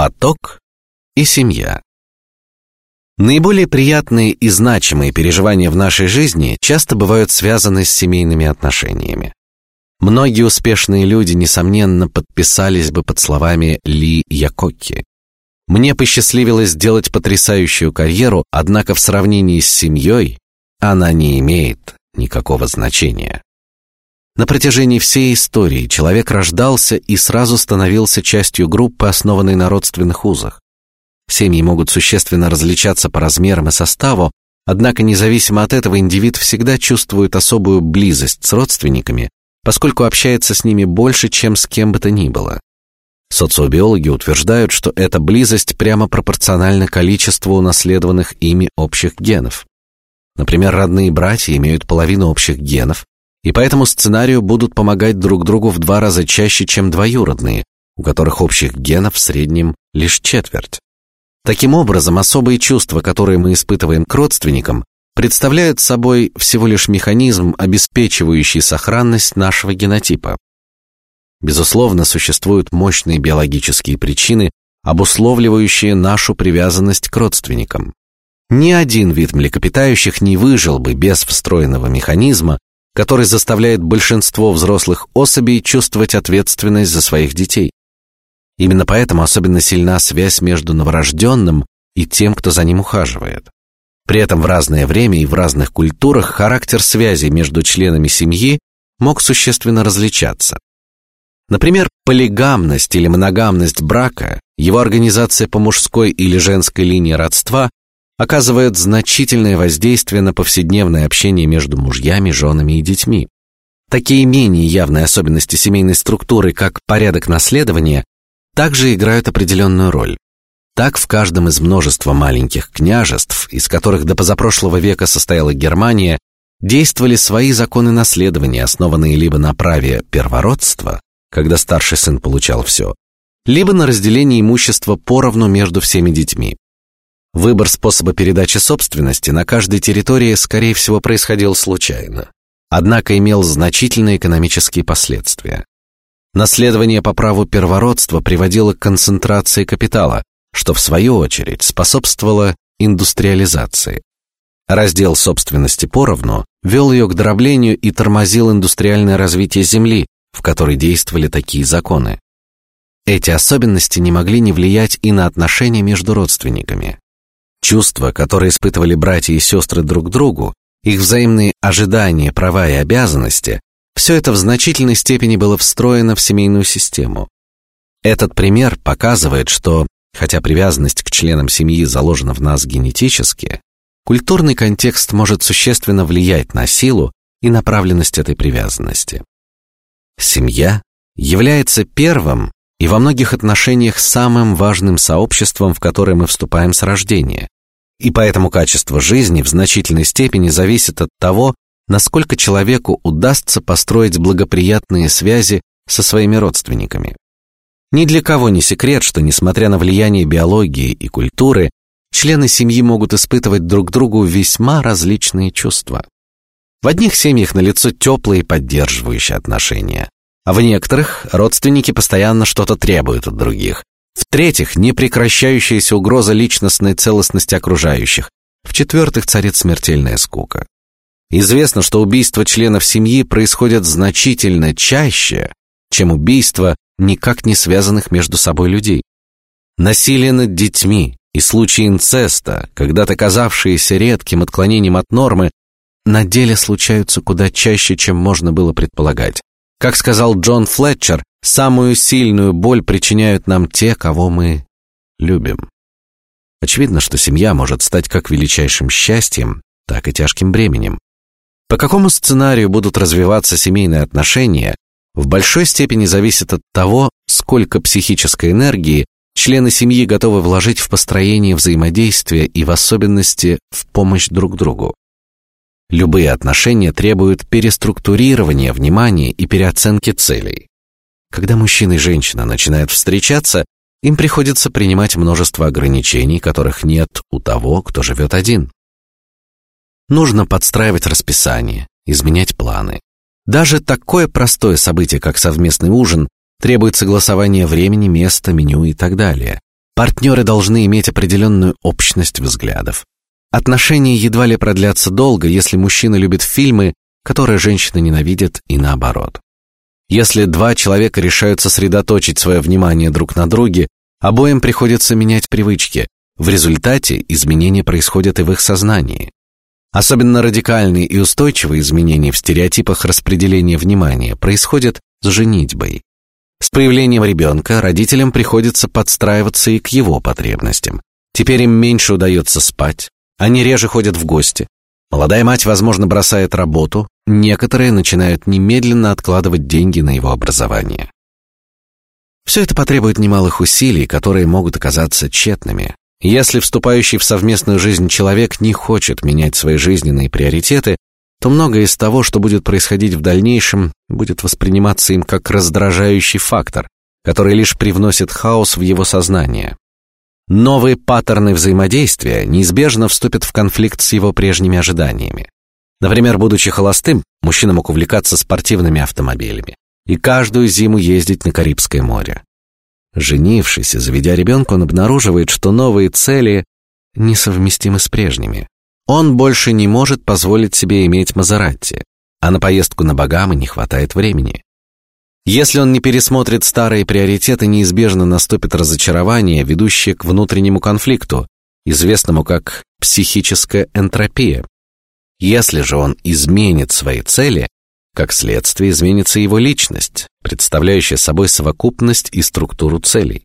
поток и семья. Наиболее приятные и значимые переживания в нашей жизни часто бывают связаны с семейными отношениями. Многие успешные люди, несомненно, подписались бы под словами Ли Якоки. Мне посчастливилось сделать потрясающую карьеру, однако в сравнении с семьей она не имеет никакого значения. На протяжении всей истории человек рождался и сразу становился частью группы, основанной на родственных узах. Семьи могут существенно различаться по размерам и составу, однако независимо от этого индивид всегда чувствует особую близость с родственниками, поскольку общается с ними больше, чем с кем бы то ни было. Социобиологи утверждают, что эта близость прямо пропорциональна количеству унаследованных ими общих генов. Например, родные братья имеют половину общих генов, и по этому сценарию будут помогать друг другу в два раза чаще, чем двоюродные, у которых общих генов в среднем лишь четверть. Таким образом, особые чувства, которые мы испытываем к родственникам, представляют собой всего лишь механизм, обеспечивающий сохранность нашего генотипа. Безусловно, существуют мощные биологические причины, обусловливающие нашу привязанность к родственникам. Ни один вид млекопитающих не выжил бы без встроенного механизма, который заставляет большинство взрослых особей чувствовать ответственность за своих детей. Именно поэтому особенно сильна связь между новорожденным и тем, кто за ним ухаживает. При этом в разное время и в разных культурах характер связи между членами семьи мог существенно различаться. Например, полигамность или моногамность брака, его организация по мужской или женской линии родства оказывает значительное воздействие на повседневное общение между мужьями, женами и детьми. Такие менее явные особенности семейной структуры, как порядок наследования, также играют определенную роль. Так в каждом из множества маленьких княжеств, из которых до позапрошлого века состояла Германия, действовали свои законы наследования, основанные либо на праве первородства, когда старший сын получал все, либо на разделении имущества поровну между всеми детьми. Выбор способа передачи собственности на каждой территории, скорее всего, происходил случайно, однако имел значительные экономические последствия. Наследование по праву первородства приводило к концентрации капитала, что в свою очередь способствовало индустриализации. Раздел собственности поровну вел ее к дроблению и тормозил индустриальное развитие земли, в которой действовали такие законы. Эти особенности не могли не влиять и на отношения между родственниками. Чувства, которые испытывали братья и сестры друг другу, их взаимные ожидания, права и обязанности, все это в значительной степени было встроено в семейную систему. Этот пример показывает, что, хотя привязанность к членам семьи заложена в нас генетически, культурный контекст может существенно влиять на силу и направленность этой привязанности. Семья является первым и во многих отношениях самым важным сообществом, в которое мы вступаем с рождения. И поэтому качество жизни в значительной степени зависит от того, насколько человеку удастся построить благоприятные связи со своими родственниками. Ни для кого не секрет, что несмотря на влияние биологии и культуры, члены семьи могут испытывать друг другу весьма различные чувства. В одних семьях налицо теплые поддерживающие отношения, а в некоторых родственники постоянно что-то требуют от других. В-третьих, непрекращающаяся угроза личностной целостности окружающих. В-четвертых, царит смертельная скука. Известно, что убийства членов семьи происходят значительно чаще, чем убийства никак не связанных между собой людей. Насилие над детьми и случаи инцеста, когда-то казавшиеся редким отклонением от нормы, на деле случаются куда чаще, чем можно было предполагать. Как сказал Джон Флетчер, самую сильную боль причиняют нам те, кого мы любим. Очевидно, что семья может стать как величайшим счастьем, так и тяжким бременем. По какому сценарию будут развиваться семейные отношения, в большой степени зависит от того, сколько психической энергии члены семьи готовы вложить в построение взаимодействия и в особенности в помощь друг другу. Любые отношения требуют переструктурирования внимания и переоценки целей. Когда мужчина и женщина начинают встречаться, им приходится принимать множество ограничений, которых нет у того, кто живет один. Нужно подстраивать расписание, изменять планы. Даже такое простое событие, как совместный ужин, требует согласования времени, места, меню и так далее. Партнеры должны иметь определенную общность взглядов. Отношения едва ли продлятся долго, если мужчина любит фильмы, которые женщина ненавидит, и наоборот. Если два человека решают сосредоточить свое внимание друг на друге, обоим приходится менять привычки. В результате изменения происходят и в их сознании. Особенно радикальные и устойчивые изменения в стереотипах распределения внимания происходят с женитьбой. С появлением ребенка родителям приходится подстраиваться и к его потребностям. Теперь им меньше удается спать, они реже ходят в гости. Молодая мать, возможно, бросает работу, некоторые начинают немедленно откладывать деньги на его образование. Все это потребует немалых усилий, которые могут оказаться тщетными. Если вступающий в совместную жизнь человек не хочет менять свои жизненные приоритеты, то многое из того, что будет происходить в дальнейшем, будет восприниматься им как раздражающий фактор, который лишь привносит хаос в его сознание. Новые паттерны взаимодействия неизбежно вступят в конфликт с его прежними ожиданиями. Например, будучи холостым, мужчина мог увлекаться спортивными автомобилями и каждую зиму ездить на Карибское море. Женившись и заведя ребенка, он обнаруживает, что новые цели несовместимы с прежними. Он больше не может позволить себе иметь Мазератти, а на поездку на Багамы не хватает времени. Если он не пересмотрит старые приоритеты, неизбежно наступит разочарование, ведущее к внутреннему конфликту, известному как психическая энтропия. Если же он изменит свои цели, как следствие изменится его личность, представляющая собой совокупность и структуру целей.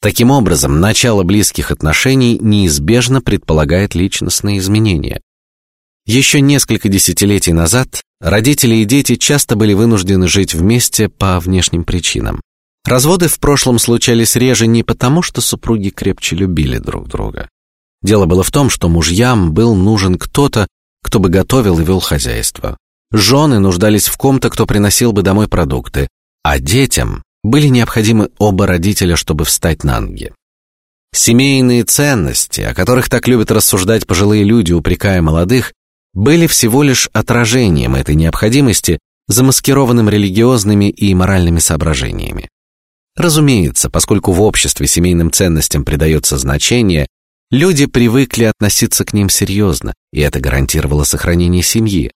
Таким образом, начало близких отношений неизбежно предполагает личностные изменения. Еще несколько десятилетий назад родители и дети часто были вынуждены жить вместе по внешним причинам. Разводы в прошлом случались реже не потому, что супруги крепче любили друг друга. Дело было в том, что мужьям был нужен кто-то, кто бы готовил и вел хозяйство. Жены нуждались в ком-то, кто приносил бы домой продукты, а детям были необходимы оба родителя, чтобы встать на ноги. Семейные ценности, о которых так любят рассуждать пожилые люди, упрекая молодых, были всего лишь отражением этой необходимости, замаскированным религиозными и моральными соображениями. Разумеется, поскольку в обществе семейным ценностям придается значение, люди привыкли относиться к ним серьезно, и это гарантировало сохранение семьи.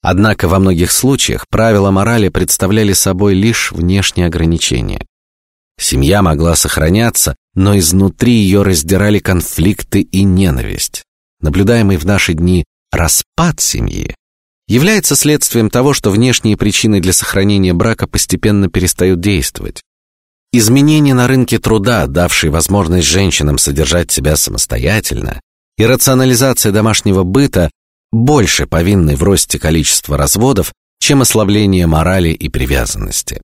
Однако во многих случаях правила морали представляли собой лишь внешние ограничения. Семья могла сохраняться, но изнутри ее раздирали конфликты и ненависть. Наблюдаемый в наши дни распад семьи является следствием того, что внешние причины для сохранения брака постепенно перестают действовать. Изменения на рынке труда, давшие возможность женщинам содержать себя самостоятельно, и рационализация домашнего быта больше повинны в росте количества разводов, чем ослабление морали и привязанности.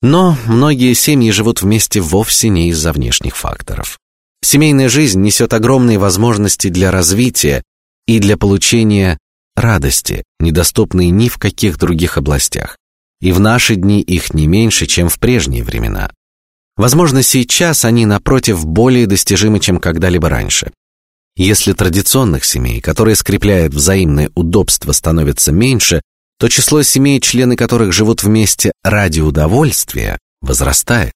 Но многие семьи живут вместе вовсе не из-за внешних факторов. Семейная жизнь несет огромные возможности для развития и для получения радости, недоступной ни в каких других областях. И в наши дни их не меньше, чем в прежние времена. Возможно, сейчас они напротив более достижимы, чем когда-либо раньше. Если традиционных семей, которые скрепляют взаимное удобство, становится меньше, то число семей, члены которых живут вместе ради удовольствия, возрастает.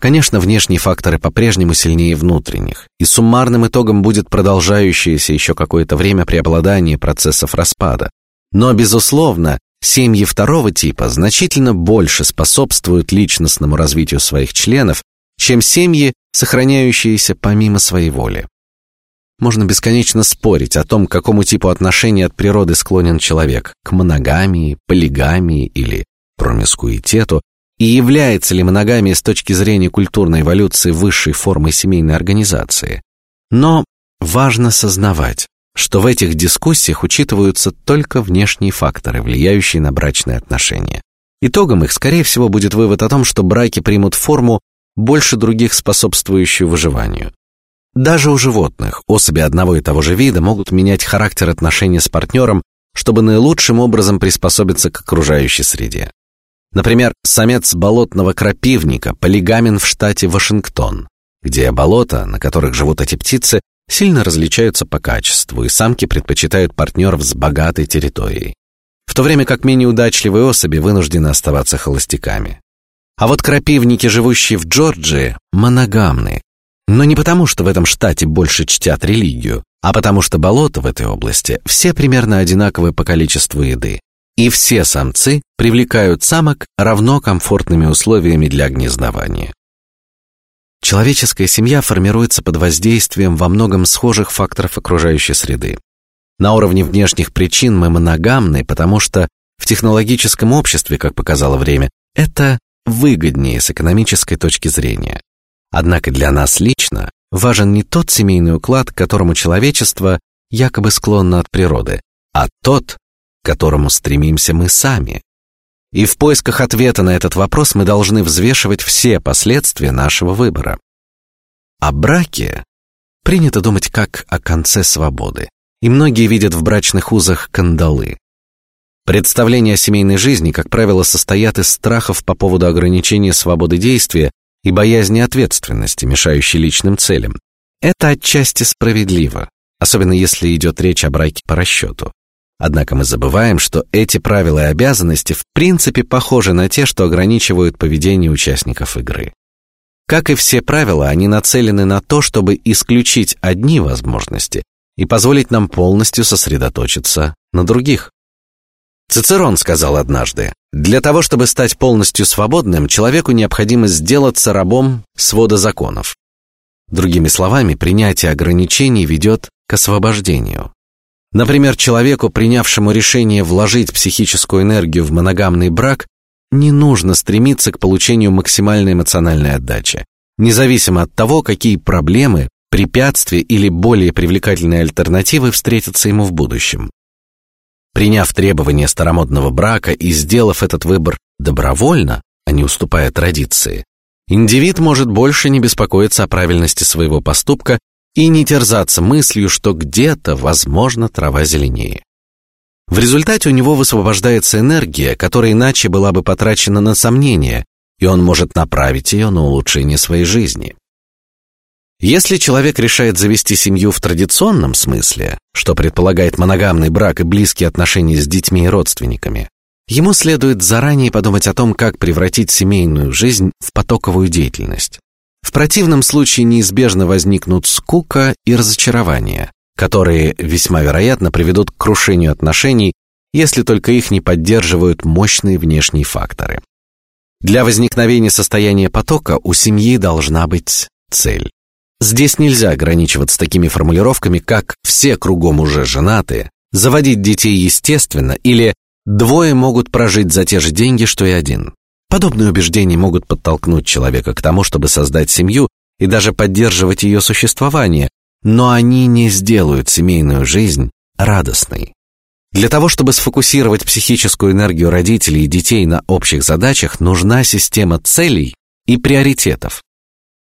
Конечно, внешние факторы по-прежнему сильнее внутренних, и суммарным итогом будет продолжающееся еще какое-то время преобладание процессов распада. Но безусловно, семьи второго типа значительно больше способствуют личностному развитию своих членов, чем семьи, сохраняющиеся помимо своей воли. Можно бесконечно спорить о том, к какому типу отношений от природы склонен человек к моногамии, полигамии или промискуитету, и является ли моногамия с точки зрения культурной эволюции высшей формой семейной организации. Но важно сознавать, что в этих дискуссиях учитываются только внешние факторы, влияющие на брачные отношения. Итогом их, скорее всего, будет вывод о том, что браки примут форму больше других способствующую выживанию. Даже у животных особи одного и того же вида могут менять характер отношений с партнером, чтобы наилучшим образом приспособиться к окружающей среде. Например, самец болотного крапивника полигамен в штате Вашингтон, где болота, на которых живут эти птицы, сильно различаются по качеству, и самки предпочитают партнеров с богатой территорией, в то время как менее удачливые особи вынуждены оставаться холостяками. А вот крапивники, живущие в Джорджии, моногамны, Но не потому, что в этом штате больше чтят религию, а потому что болота в этой области все примерно одинаковы по количеству еды, и все самцы привлекают самок равно комфортными условиями для гнездования. Человеческая семья формируется под воздействием во многом схожих факторов окружающей среды. На уровне внешних причин мы моногамны, потому что в технологическом обществе, как показало время, это выгоднее с экономической точки зрения. Однако для нас лично важен не тот семейный уклад, к которому человечество якобы склонно от природы, а тот, которому стремимся мы сами. И в поисках ответа на этот вопрос мы должны взвешивать все последствия нашего выбора. О браке принято думать как о конце свободы, и многие видят в брачных узах кандалы. Представления о семейной жизни, как правило, состоят из страхов по поводу ограничения свободы действия и боязни ответственности, мешающей личным целям. Это отчасти справедливо, особенно если идет речь о браке по расчету. Однако мы забываем, что эти правила и обязанности в принципе похожи на те, что ограничивают поведение участников игры. Как и все правила, они нацелены на то, чтобы исключить одни возможности и позволить нам полностью сосредоточиться на других. Цицерон сказал однажды: для того, чтобы стать полностью свободным, человеку необходимо сделаться рабом свода законов. Другими словами, принятие ограничений ведет к освобождению. Например, человеку, принявшему решение вложить психическую энергию в моногамный брак, не нужно стремиться к получению максимальной эмоциональной отдачи, независимо от того, какие проблемы, препятствия или более привлекательные альтернативы встретятся ему в будущем. Приняв требования старомодного брака и сделав этот выбор добровольно, а не уступая традиции, индивид может больше не беспокоиться о правильности своего поступка и не терзаться мыслью, что где-то, возможно, трава зеленее. В результате у него высвобождается энергия, которая иначе была бы потрачена на сомнения, и он может направить ее на улучшение своей жизни. Если человек решает завести семью в традиционном смысле, что предполагает моногамный брак и близкие отношения с детьми и родственниками, ему следует заранее подумать о том, как превратить семейную жизнь в потоковую деятельность. В противном случае неизбежно возникнут скука и разочарование, которые весьма вероятно приведут к крушению отношений, если только их не поддерживают мощные внешние факторы. Для возникновения состояния потока у семьи должна быть цель. Здесь нельзя ограничиваться такими формулировками, как «все кругом уже женаты», «заводить детей естественно» или «двое могут прожить за те же деньги, что и один». Подобные убеждения могут подтолкнуть человека к тому, чтобы создать семью и даже поддерживать ее существование, но они не сделают семейную жизнь радостной. Для того, чтобы сфокусировать психическую энергию родителей и детей на общих задачах, нужна система целей и приоритетов.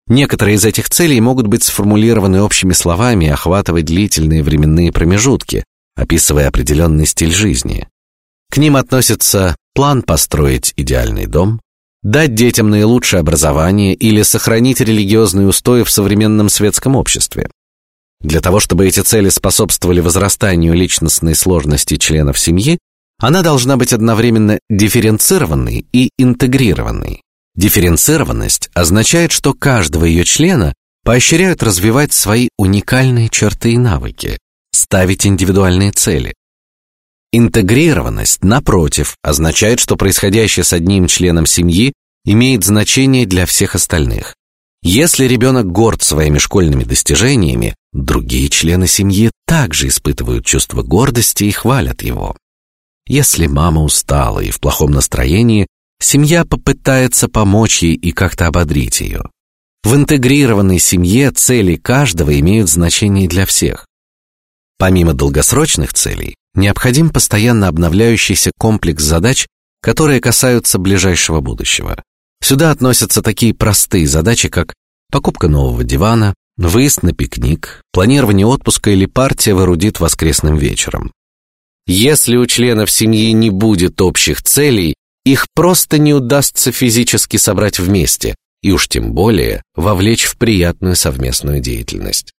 Некоторые из этих целей могут быть сформулированы общими словами и охватывать длительные временные промежутки, описывая определенный стиль жизни. К ним относятся план построить идеальный дом, дать детям наилучшее образование или сохранить религиозные устои в современном светском обществе. Для того, чтобы эти цели способствовали возрастанию личностной сложности членов семьи, она должна быть одновременно дифференцированной и интегрированной. Дифференцированность означает, что каждого ее члена поощряют развивать свои уникальные черты и навыки, ставить индивидуальные цели. Интегрированность, напротив, означает, что происходящее с одним членом семьи имеет значение для всех остальных. Если ребенок горд своими школьными достижениями, другие члены семьи также испытывают чувство гордости и хвалят его. Если мама устала и в плохом настроении, семья попытается помочь ей и как-то ободрить ее. В интегрированной семье цели каждого имеют значение для всех. Помимо долгосрочных целей, необходим постоянно обновляющийся комплекс задач, которые касаются ближайшего будущего. Сюда относятся такие простые задачи, как покупка нового дивана, выезд на пикник, планирование отпуска или партия в эрудит воскресным вечером. Если у членов семьи не будет общих целей, их просто не удастся физически собрать вместе, и уж тем более вовлечь в приятную совместную деятельность.